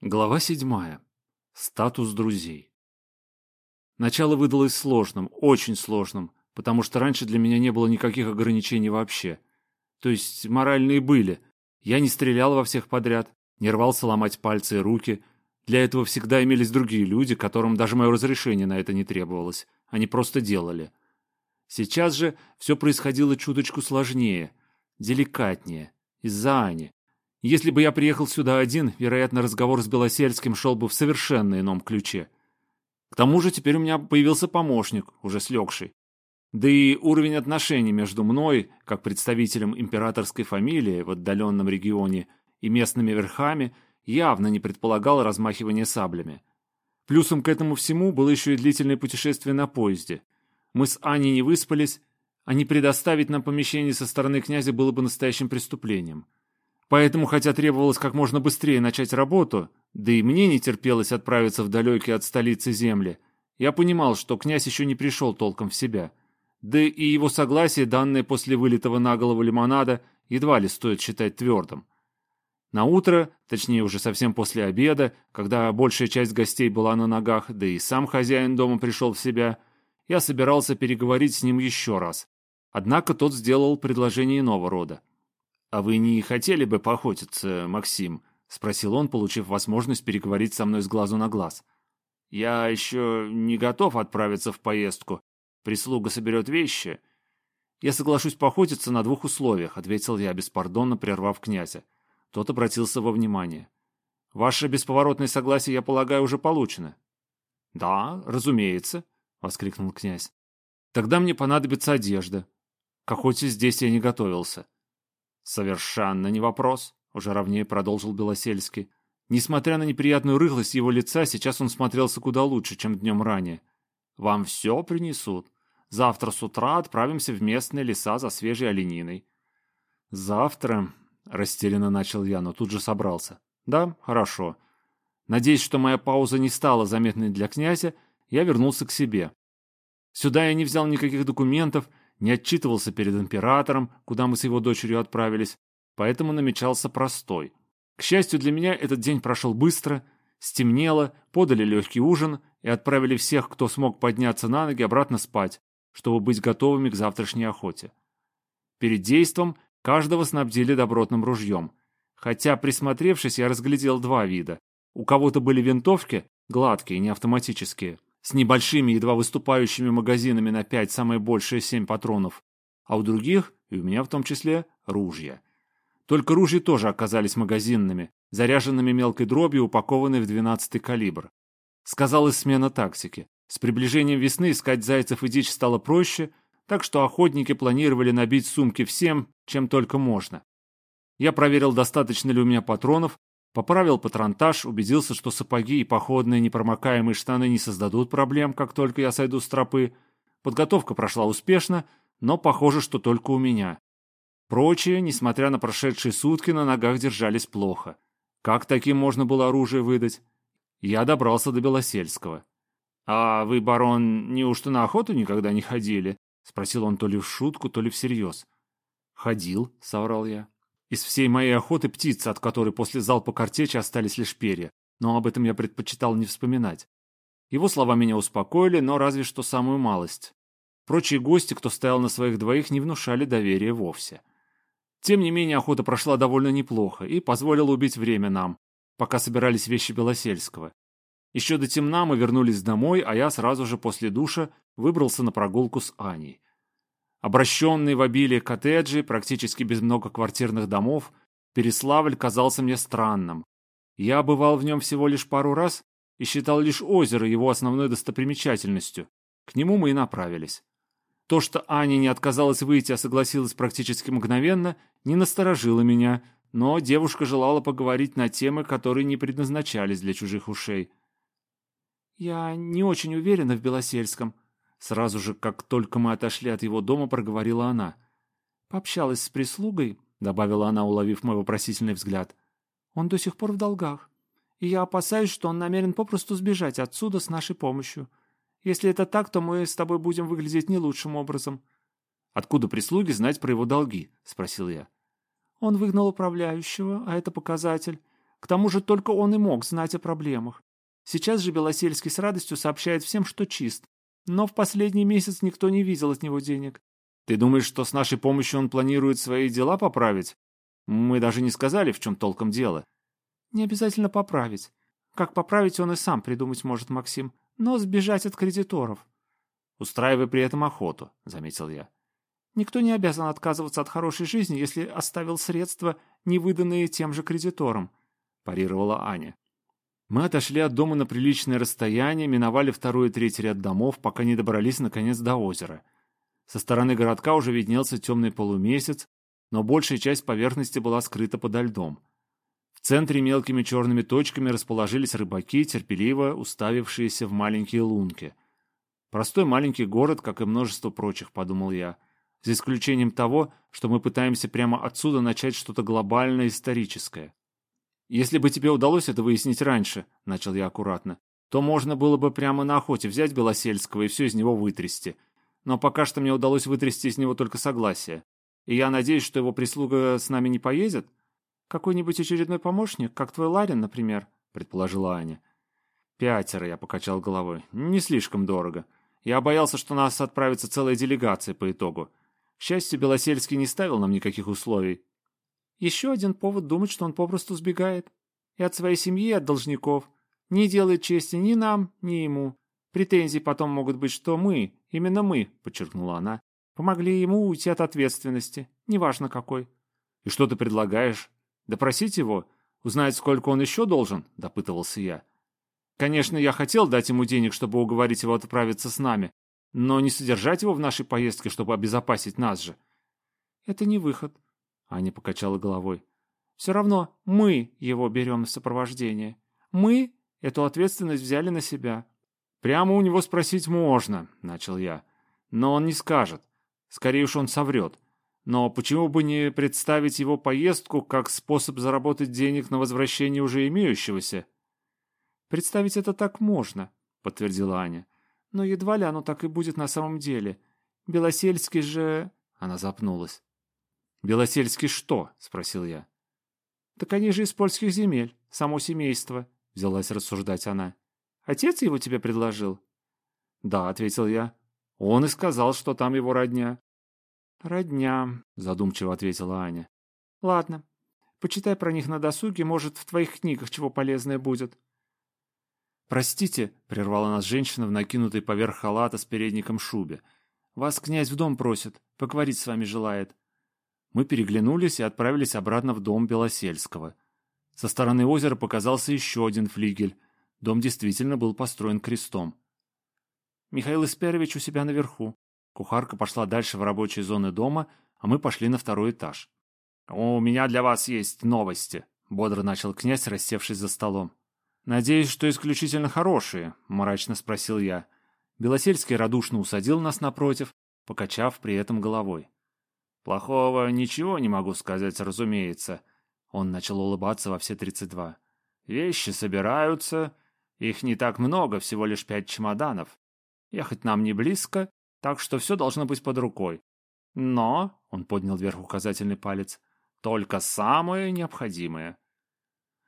Глава седьмая. Статус друзей. Начало выдалось сложным, очень сложным, потому что раньше для меня не было никаких ограничений вообще. То есть моральные были. Я не стрелял во всех подряд, не рвался ломать пальцы и руки. Для этого всегда имелись другие люди, которым даже мое разрешение на это не требовалось. Они просто делали. Сейчас же все происходило чуточку сложнее, деликатнее, из-за Ани. Если бы я приехал сюда один, вероятно, разговор с Белосельским шел бы в совершенно ином ключе. К тому же теперь у меня появился помощник, уже слегший. Да и уровень отношений между мной, как представителем императорской фамилии в отдаленном регионе, и местными верхами, явно не предполагал размахивания саблями. Плюсом к этому всему было еще и длительное путешествие на поезде. Мы с Аней не выспались, а не предоставить нам помещение со стороны князя было бы настоящим преступлением. Поэтому, хотя требовалось как можно быстрее начать работу, да и мне не терпелось отправиться в далекие от столицы земли, я понимал, что князь еще не пришел толком в себя. Да и его согласие, данное после вылитого на голову лимонада, едва ли стоит считать твердым. На утро, точнее уже совсем после обеда, когда большая часть гостей была на ногах, да и сам хозяин дома пришел в себя, я собирался переговорить с ним еще раз. Однако тот сделал предложение иного рода. «А вы не хотели бы поохотиться, Максим?» — спросил он, получив возможность переговорить со мной с глазу на глаз. «Я еще не готов отправиться в поездку. Прислуга соберет вещи». «Я соглашусь поохотиться на двух условиях», — ответил я, беспардонно прервав князя. Тот обратился во внимание. «Ваше бесповоротное согласие, я полагаю, уже получено». «Да, разумеется», — воскликнул князь. «Тогда мне понадобится одежда. К охоте здесь я не готовился». «Совершенно не вопрос», — уже ровнее продолжил Белосельский. Несмотря на неприятную рыхлость его лица, сейчас он смотрелся куда лучше, чем днем ранее. «Вам все принесут. Завтра с утра отправимся в местные леса за свежей олениной». «Завтра?» — растерянно начал я, но тут же собрался. «Да, хорошо. Надеясь, что моя пауза не стала заметной для князя, я вернулся к себе. Сюда я не взял никаких документов, не отчитывался перед императором, куда мы с его дочерью отправились, поэтому намечался простой. К счастью для меня, этот день прошел быстро, стемнело, подали легкий ужин и отправили всех, кто смог подняться на ноги, обратно спать, чтобы быть готовыми к завтрашней охоте. Перед действом каждого снабдили добротным ружьем, хотя, присмотревшись, я разглядел два вида. У кого-то были винтовки, гладкие, не автоматические, с небольшими, едва выступающими магазинами на 5, самое большее 7 патронов, а у других, и у меня в том числе, ружья. Только ружья тоже оказались магазинными, заряженными мелкой дробью, упакованной в 12 калибр. Сказалась смена тактики. С приближением весны искать зайцев и дичь стало проще, так что охотники планировали набить сумки всем, чем только можно. Я проверил, достаточно ли у меня патронов, Поправил патронтаж, убедился, что сапоги и походные непромокаемые штаны не создадут проблем, как только я сойду с тропы. Подготовка прошла успешно, но похоже, что только у меня. Прочие, несмотря на прошедшие сутки, на ногах держались плохо. Как таким можно было оружие выдать? Я добрался до Белосельского. «А вы, барон, неужто на охоту никогда не ходили?» — спросил он то ли в шутку, то ли всерьез. «Ходил», — соврал я. Из всей моей охоты птица, от которой после залпа картечи остались лишь перья, но об этом я предпочитал не вспоминать. Его слова меня успокоили, но разве что самую малость. Прочие гости, кто стоял на своих двоих, не внушали доверия вовсе. Тем не менее, охота прошла довольно неплохо и позволила убить время нам, пока собирались вещи Белосельского. Еще до темна мы вернулись домой, а я сразу же после душа выбрался на прогулку с Аней. Обращенный в обилие коттеджей, практически без многоквартирных домов, Переславль казался мне странным. Я бывал в нем всего лишь пару раз и считал лишь озеро его основной достопримечательностью. К нему мы и направились. То, что Аня не отказалась выйти, а согласилась практически мгновенно, не насторожило меня, но девушка желала поговорить на темы, которые не предназначались для чужих ушей. «Я не очень уверена в Белосельском», Сразу же, как только мы отошли от его дома, проговорила она. «Пообщалась с прислугой», — добавила она, уловив мой вопросительный взгляд. «Он до сих пор в долгах, и я опасаюсь, что он намерен попросту сбежать отсюда с нашей помощью. Если это так, то мы с тобой будем выглядеть не лучшим образом». «Откуда прислуги знать про его долги?» — спросил я. «Он выгнал управляющего, а это показатель. К тому же только он и мог знать о проблемах. Сейчас же Белосельский с радостью сообщает всем, что чист. Но в последний месяц никто не видел от него денег. Ты думаешь, что с нашей помощью он планирует свои дела поправить? Мы даже не сказали, в чем толком дело. Не обязательно поправить. Как поправить, он и сам придумать может, Максим. Но сбежать от кредиторов. Устраивай при этом охоту, заметил я. Никто не обязан отказываться от хорошей жизни, если оставил средства, не выданные тем же кредиторам, парировала Аня. Мы отошли от дома на приличное расстояние, миновали второй и третий ряд домов, пока не добрались, наконец, до озера. Со стороны городка уже виднелся темный полумесяц, но большая часть поверхности была скрыта подо льдом. В центре мелкими черными точками расположились рыбаки, терпеливо уставившиеся в маленькие лунки. Простой маленький город, как и множество прочих, подумал я, за исключением того, что мы пытаемся прямо отсюда начать что-то глобальное историческое. «Если бы тебе удалось это выяснить раньше», — начал я аккуратно, «то можно было бы прямо на охоте взять Белосельского и все из него вытрясти но пока что мне удалось вытрясти из него только согласие. И я надеюсь, что его прислуга с нами не поедет? Какой-нибудь очередной помощник, как твой Ларин, например, предположила Аня. Пятеро, я покачал головой. Не слишком дорого. Я боялся, что нас отправится целая делегация по итогу. К счастью, Белосельский не ставил нам никаких условий. Еще один повод думать, что он попросту сбегает. И от своей семьи, и от должников. Не делает чести ни нам, ни ему. Претензии потом могут быть, что мы, именно мы, подчеркнула она, помогли ему уйти от ответственности, неважно какой. И что ты предлагаешь? Допросить его? Узнать, сколько он еще должен? Допытывался я. Конечно, я хотел дать ему денег, чтобы уговорить его отправиться с нами, но не содержать его в нашей поездке, чтобы обезопасить нас же. Это не выход, Аня покачала головой. Все равно мы его берем в сопровождение. Мы эту ответственность взяли на себя. «Прямо у него спросить можно», — начал я. «Но он не скажет. Скорее уж он соврет. Но почему бы не представить его поездку как способ заработать денег на возвращение уже имеющегося?» «Представить это так можно», — подтвердила Аня. «Но едва ли оно так и будет на самом деле. Белосельский же...» Она запнулась. «Белосельский что?» — спросил я. «Так они же из польских земель, само семейство», — взялась рассуждать она. Отец его тебе предложил?» «Да», — ответил я. «Он и сказал, что там его родня». «Родня», — задумчиво ответила Аня. «Ладно, почитай про них на досуге, может, в твоих книгах чего полезное будет». «Простите», — прервала нас женщина в накинутой поверх халата с передником шубе. «Вас князь в дом просит, поговорить с вами желает». Мы переглянулись и отправились обратно в дом Белосельского. Со стороны озера показался еще один флигель, Дом действительно был построен крестом. Михаил Исперович у себя наверху. Кухарка пошла дальше в рабочие зоны дома, а мы пошли на второй этаж. «У меня для вас есть новости», — бодро начал князь, рассевшись за столом. «Надеюсь, что исключительно хорошие», — мрачно спросил я. Белосельский радушно усадил нас напротив, покачав при этом головой. «Плохого ничего не могу сказать, разумеется». Он начал улыбаться во все тридцать два. «Вещи собираются, их не так много, всего лишь пять чемоданов. Ехать нам не близко, так что все должно быть под рукой. Но, — он поднял вверх указательный палец, — только самое необходимое.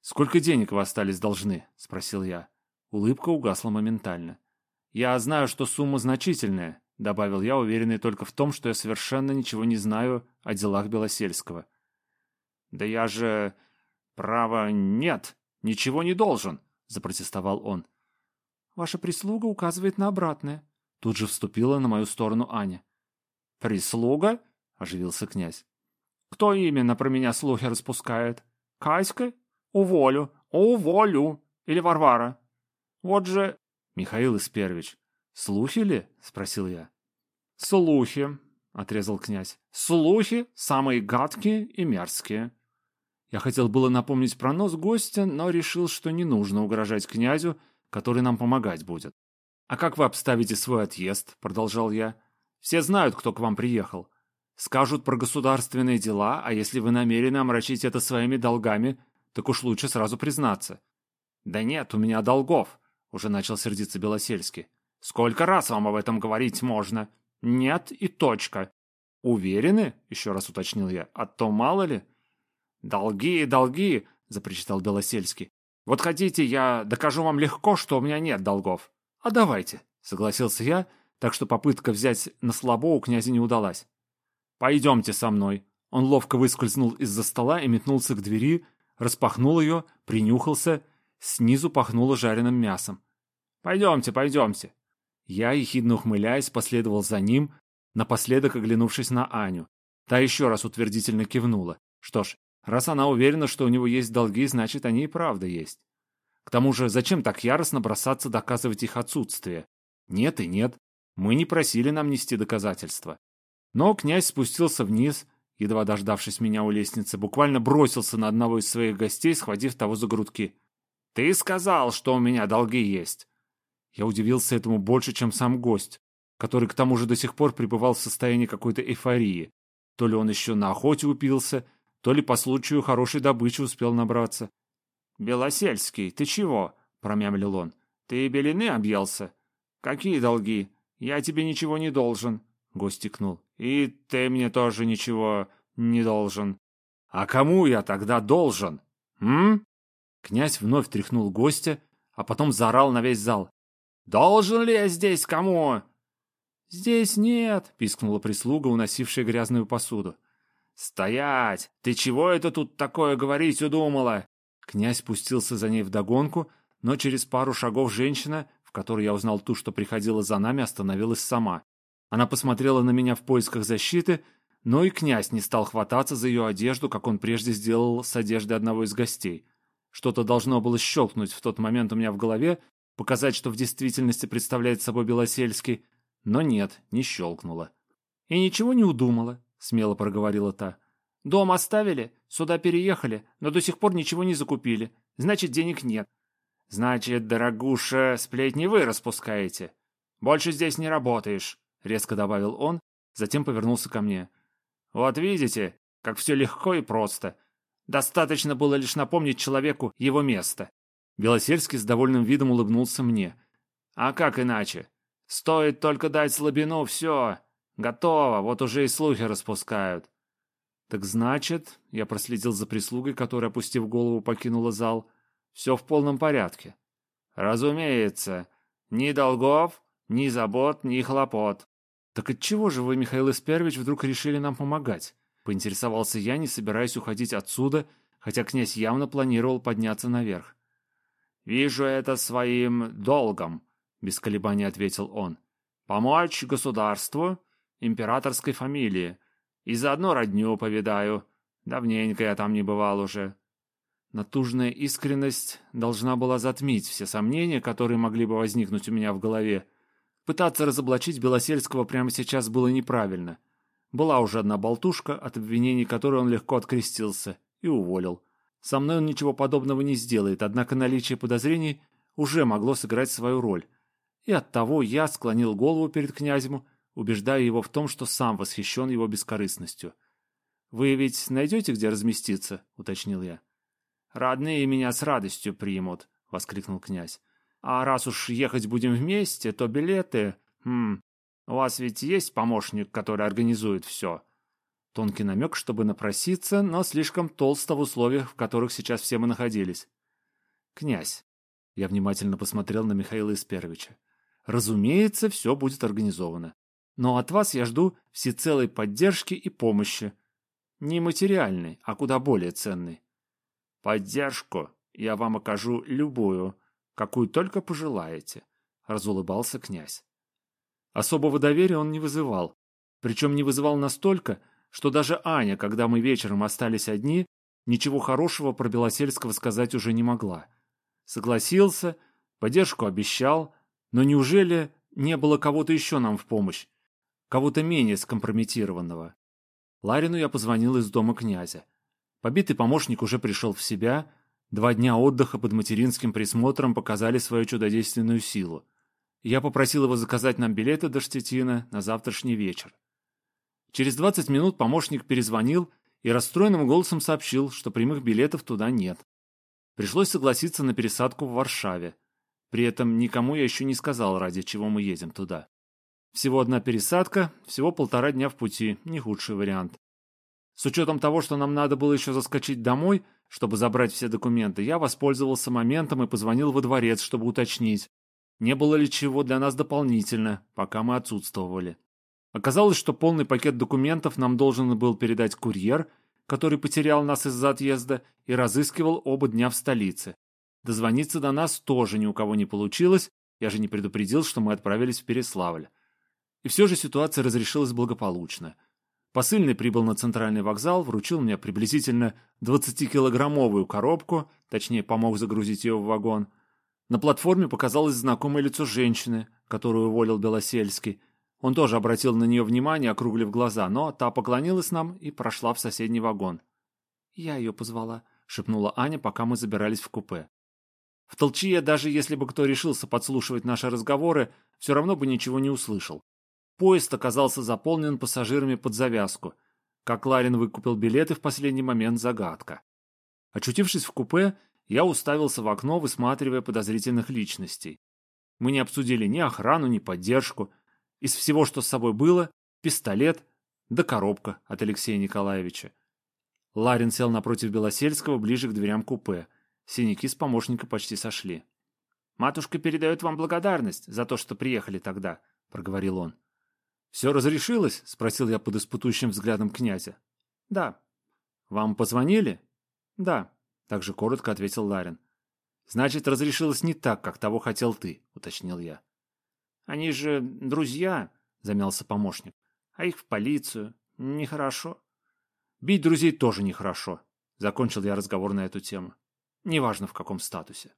«Сколько денег вы остались должны?» — спросил я. Улыбка угасла моментально. «Я знаю, что сумма значительная», — добавил я, уверенный только в том, что я совершенно ничего не знаю о делах Белосельского. «Да я же... право нет, ничего не должен», — запротестовал он. «Ваша прислуга указывает на обратное», — тут же вступила на мою сторону Аня. «Прислуга?» — оживился князь. «Кто именно про меня слухи распускает? Каська? Уволю, уволю! Или Варвара? Вот же...» «Михаил Исперович, слухи ли?» — спросил я. «Слухи», — отрезал князь. «Слухи самые гадкие и мерзкие. Я хотел было напомнить про нос гостя, но решил, что не нужно угрожать князю, который нам помогать будет. «А как вы обставите свой отъезд?» — продолжал я. «Все знают, кто к вам приехал. Скажут про государственные дела, а если вы намерены омрачить это своими долгами, так уж лучше сразу признаться». «Да нет, у меня долгов», — уже начал сердиться Белосельский. «Сколько раз вам об этом говорить можно? Нет и точка». «Уверены?» — еще раз уточнил я. «А то мало ли...» «Долги, долги!» — запричитал Белосельский. «Вот хотите, я докажу вам легко, что у меня нет долгов». «А давайте», — согласился я, так что попытка взять на слабо у князя не удалась. «Пойдемте со мной». Он ловко выскользнул из-за стола и метнулся к двери, распахнул ее, принюхался, снизу пахнуло жареным мясом. «Пойдемте, пойдемте». Я, ехидно ухмыляясь, последовал за ним, напоследок оглянувшись на Аню. Та еще раз утвердительно кивнула. Что ж, раз она уверена, что у него есть долги, значит, они и правда есть. К тому же, зачем так яростно бросаться доказывать их отсутствие? Нет и нет. Мы не просили нам нести доказательства. Но князь спустился вниз, едва дождавшись меня у лестницы, буквально бросился на одного из своих гостей, схватив того за грудки. «Ты сказал, что у меня долги есть!» Я удивился этому больше, чем сам гость, который к тому же до сих пор пребывал в состоянии какой-то эйфории. То ли он еще на охоте упился, то ли по случаю хорошей добычи успел набраться. «Белосельский, ты чего?» — промямлил он. «Ты белины объелся? Какие долги? Я тебе ничего не должен», — гость тикнул. «И ты мне тоже ничего не должен». «А кому я тогда должен? М?» Князь вновь тряхнул гостя, а потом заорал на весь зал. «Должен ли я здесь кому?» «Здесь нет», — пискнула прислуга, уносившая грязную посуду. «Стоять! Ты чего это тут такое говорить удумала?» Князь спустился за ней вдогонку, но через пару шагов женщина, в которой я узнал ту, что приходила за нами, остановилась сама. Она посмотрела на меня в поисках защиты, но и князь не стал хвататься за ее одежду, как он прежде сделал с одеждой одного из гостей. Что-то должно было щелкнуть в тот момент у меня в голове, показать, что в действительности представляет собой Белосельский, но нет, не щелкнуло. «И ничего не удумала», — смело проговорила та. «Дом оставили, сюда переехали, но до сих пор ничего не закупили. Значит, денег нет». «Значит, дорогуша, сплетни вы распускаете. Больше здесь не работаешь», — резко добавил он, затем повернулся ко мне. «Вот видите, как все легко и просто. Достаточно было лишь напомнить человеку его место». Белосельский с довольным видом улыбнулся мне. «А как иначе? Стоит только дать слабину, все. Готово, вот уже и слухи распускают». «Так значит...» — я проследил за прислугой, которая, опустив голову, покинула зал. «Все в полном порядке». «Разумеется. Ни долгов, ни забот, ни хлопот». «Так отчего же вы, Михаил Исперович, вдруг решили нам помогать?» Поинтересовался я, не собираясь уходить отсюда, хотя князь явно планировал подняться наверх. «Вижу это своим долгом», — без колебаний ответил он. «Помочь государству, императорской фамилии, и заодно родню повидаю. Давненько я там не бывал уже». Натужная искренность должна была затмить все сомнения, которые могли бы возникнуть у меня в голове. Пытаться разоблачить Белосельского прямо сейчас было неправильно. Была уже одна болтушка, от обвинений которой он легко открестился, и уволил. Со мной он ничего подобного не сделает, однако наличие подозрений уже могло сыграть свою роль. И оттого я склонил голову перед князем, убеждая его в том, что сам восхищен его бескорыстностью. «Вы ведь найдете, где разместиться?» — уточнил я. «Родные меня с радостью примут», — воскликнул князь. «А раз уж ехать будем вместе, то билеты... Хм, у вас ведь есть помощник, который организует все?» Тонкий намек, чтобы напроситься, но слишком толсто в условиях, в которых сейчас все мы находились. «Князь», — я внимательно посмотрел на Михаила Исперовича, — «разумеется, все будет организовано. Но от вас я жду всецелой поддержки и помощи. Не материальной, а куда более ценной. Поддержку я вам окажу любую, какую только пожелаете», — разулыбался князь. Особого доверия он не вызывал, причем не вызывал настолько, что даже Аня, когда мы вечером остались одни, ничего хорошего про Белосельского сказать уже не могла. Согласился, поддержку обещал, но неужели не было кого-то еще нам в помощь? Кого-то менее скомпрометированного? Ларину я позвонил из дома князя. Побитый помощник уже пришел в себя, два дня отдыха под материнским присмотром показали свою чудодейственную силу. Я попросил его заказать нам билеты до Штетина на завтрашний вечер. Через 20 минут помощник перезвонил и расстроенным голосом сообщил, что прямых билетов туда нет. Пришлось согласиться на пересадку в Варшаве. При этом никому я еще не сказал, ради чего мы едем туда. Всего одна пересадка, всего полтора дня в пути, не худший вариант. С учетом того, что нам надо было еще заскочить домой, чтобы забрать все документы, я воспользовался моментом и позвонил во дворец, чтобы уточнить, не было ли чего для нас дополнительно, пока мы отсутствовали. Оказалось, что полный пакет документов нам должен был передать курьер, который потерял нас из-за отъезда и разыскивал оба дня в столице. Дозвониться до нас тоже ни у кого не получилось, я же не предупредил, что мы отправились в Переславль. И все же ситуация разрешилась благополучно. Посыльный прибыл на центральный вокзал, вручил мне приблизительно 20-килограммовую коробку, точнее, помог загрузить ее в вагон. На платформе показалось знакомое лицо женщины, которую уволил Белосельский. Он тоже обратил на нее внимание, округлив глаза, но та поклонилась нам и прошла в соседний вагон. «Я ее позвала», — шепнула Аня, пока мы забирались в купе. В толчье, даже если бы кто решился подслушивать наши разговоры, все равно бы ничего не услышал. Поезд оказался заполнен пассажирами под завязку. Как Ларин выкупил билеты в последний момент – загадка. Очутившись в купе, я уставился в окно, высматривая подозрительных личностей. Мы не обсудили ни охрану, ни поддержку. Из всего, что с собой было, пистолет да коробка от Алексея Николаевича. Ларин сел напротив Белосельского, ближе к дверям купе. Синяки с помощника почти сошли. «Матушка передает вам благодарность за то, что приехали тогда», — проговорил он. «Все разрешилось?» — спросил я под испытующим взглядом князя. «Да». «Вам позвонили?» «Да», — также коротко ответил Ларин. «Значит, разрешилось не так, как того хотел ты», — уточнил я. «Они же друзья», — замялся помощник. «А их в полицию. Нехорошо». «Бить друзей тоже нехорошо», — закончил я разговор на эту тему. «Неважно, в каком статусе».